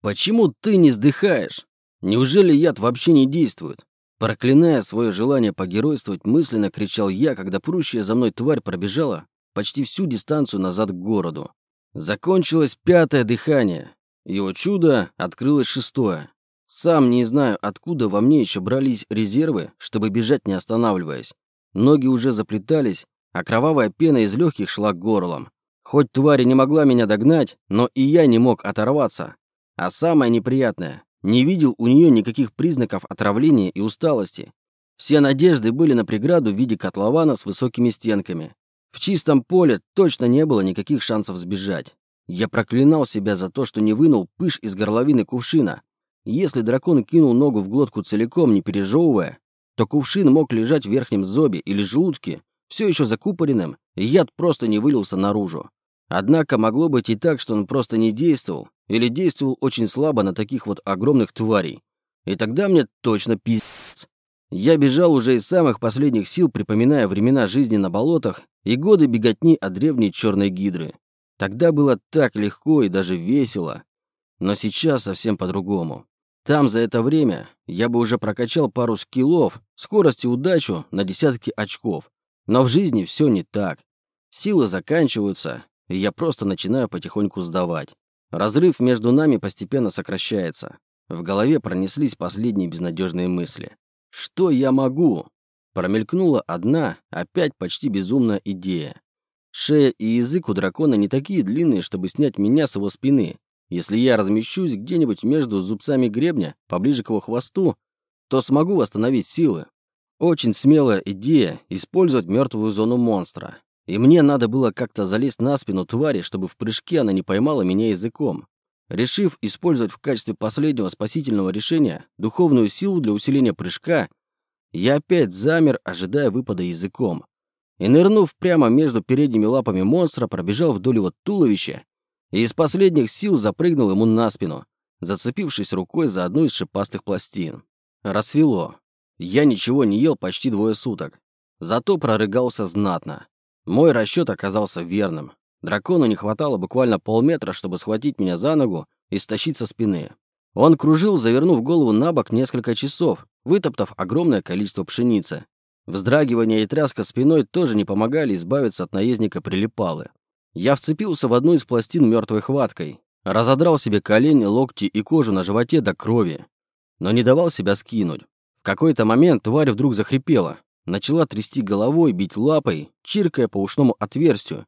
«Почему ты не сдыхаешь? Неужели яд вообще не действует?» Проклиная свое желание погеройствовать, мысленно кричал я, когда прущая за мной тварь пробежала почти всю дистанцию назад к городу. Закончилось пятое дыхание. Его чудо открылось шестое. Сам не знаю, откуда во мне еще брались резервы, чтобы бежать не останавливаясь. Ноги уже заплетались, а кровавая пена из легких шла к горлам. Хоть тварь не могла меня догнать, но и я не мог оторваться. А самое неприятное, не видел у нее никаких признаков отравления и усталости. Все надежды были на преграду в виде котлована с высокими стенками. В чистом поле точно не было никаких шансов сбежать. Я проклинал себя за то, что не вынул пыш из горловины кувшина. Если дракон кинул ногу в глотку целиком, не пережевывая, то кувшин мог лежать в верхнем зобе или желудке, все еще закупоренным, и яд просто не вылился наружу. Однако могло быть и так, что он просто не действовал, или действовал очень слабо на таких вот огромных тварей. И тогда мне точно пиздец. Я бежал уже из самых последних сил, припоминая времена жизни на болотах и годы беготни от древней черной гидры. Тогда было так легко и даже весело. Но сейчас совсем по-другому. Там за это время я бы уже прокачал пару скиллов, скорость и удачу на десятки очков. Но в жизни все не так. Силы заканчиваются, и я просто начинаю потихоньку сдавать. Разрыв между нами постепенно сокращается. В голове пронеслись последние безнадежные мысли. Что я могу? Промелькнула одна, опять почти безумная идея. Шея и язык у дракона не такие длинные, чтобы снять меня с его спины. Если я размещусь где-нибудь между зубцами гребня, поближе к его хвосту, то смогу восстановить силы. Очень смелая идея использовать мертвую зону монстра. И мне надо было как-то залезть на спину твари, чтобы в прыжке она не поймала меня языком. Решив использовать в качестве последнего спасительного решения духовную силу для усиления прыжка, я опять замер, ожидая выпада языком. И нырнув прямо между передними лапами монстра, пробежал вдоль его туловища и из последних сил запрыгнул ему на спину, зацепившись рукой за одну из шипастых пластин. Рассвело. Я ничего не ел почти двое суток. Зато прорыгался знатно. Мой расчет оказался верным. Дракону не хватало буквально полметра, чтобы схватить меня за ногу и стащить со спины. Он кружил, завернув голову на бок несколько часов, вытоптав огромное количество пшеницы. Вздрагивание и тряска спиной тоже не помогали избавиться от наездника прилипалы. Я вцепился в одну из пластин мертвой хваткой, разодрал себе колени, локти и кожу на животе до крови, но не давал себя скинуть. В какой-то момент тварь вдруг захрипела, начала трясти головой, бить лапой, чиркая по ушному отверстию,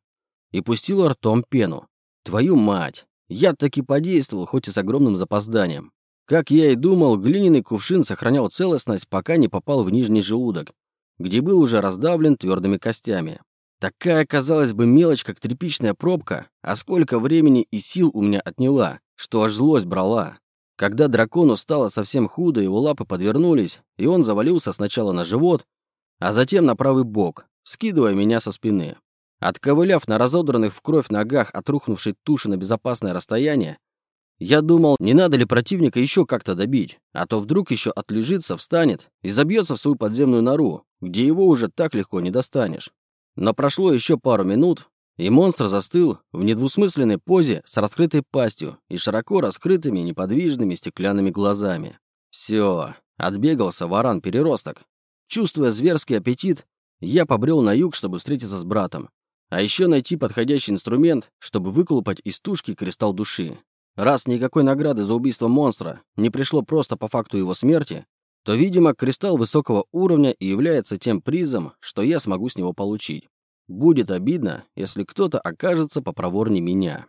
и пустила ртом пену. Твою мать! Я таки подействовал, хоть и с огромным запозданием. Как я и думал, глиняный кувшин сохранял целостность, пока не попал в нижний желудок, где был уже раздавлен твердыми костями. Такая, казалось бы, мелочь, как тряпичная пробка, а сколько времени и сил у меня отняла, что аж злость брала. Когда дракону стало совсем худо, его лапы подвернулись, и он завалился сначала на живот, а затем на правый бок, скидывая меня со спины. Отковыляв на разодранных в кровь ногах от рухнувшей туши на безопасное расстояние, я думал, не надо ли противника еще как-то добить, а то вдруг еще отлежится, встанет и забьется в свою подземную нору, где его уже так легко не достанешь. Но прошло еще пару минут, и монстр застыл в недвусмысленной позе с раскрытой пастью и широко раскрытыми неподвижными стеклянными глазами. Все, отбегался варан-переросток. Чувствуя зверский аппетит, я побрел на юг, чтобы встретиться с братом. А еще найти подходящий инструмент, чтобы выколупать из тушки кристалл души. Раз никакой награды за убийство монстра не пришло просто по факту его смерти, то, видимо, кристалл высокого уровня и является тем призом, что я смогу с него получить. Будет обидно, если кто-то окажется попроворнее меня.